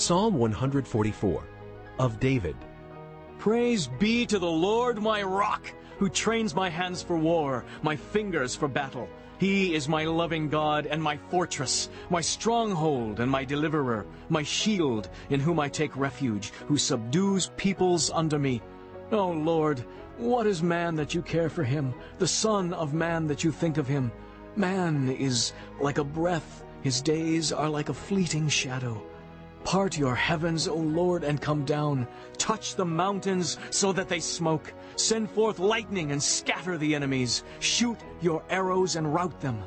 Psalm 144 of David. Praise be to the Lord my rock, who trains my hands for war, my fingers for battle. He is my loving God and my fortress, my stronghold and my deliverer, my shield in whom I take refuge, who subdues peoples under me. O Lord, what is man that you care for him, the son of man that you think of him? Man is like a breath, his days are like a fleeting shadow. Part your heavens, O Lord, and come down. Touch the mountains so that they smoke. Send forth lightning and scatter the enemies. Shoot your arrows and rout them.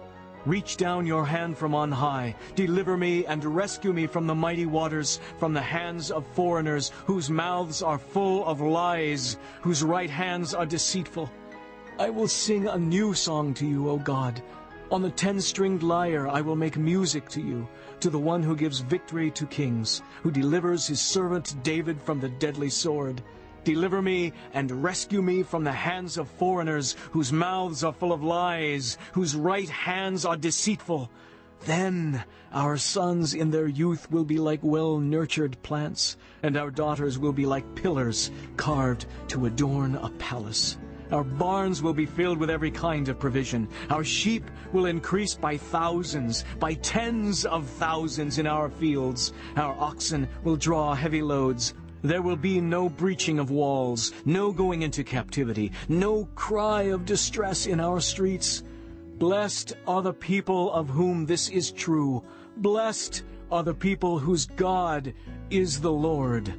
Reach down your hand from on high. Deliver me and rescue me from the mighty waters, from the hands of foreigners, whose mouths are full of lies, whose right hands are deceitful. I will sing a new song to you, O God. On the ten-stringed lyre I will make music to you, to the one who gives victory to kings, who delivers his servant David from the deadly sword. Deliver me and rescue me from the hands of foreigners, whose mouths are full of lies, whose right hands are deceitful. Then our sons in their youth will be like well-nurtured plants, and our daughters will be like pillars carved to adorn a palace. Our barns will be filled with every kind of provision. Our sheep will increase by thousands, by tens of thousands in our fields. Our oxen will draw heavy loads. There will be no breaching of walls, no going into captivity, no cry of distress in our streets. Blessed are the people of whom this is true. Blessed are the people whose God is the Lord.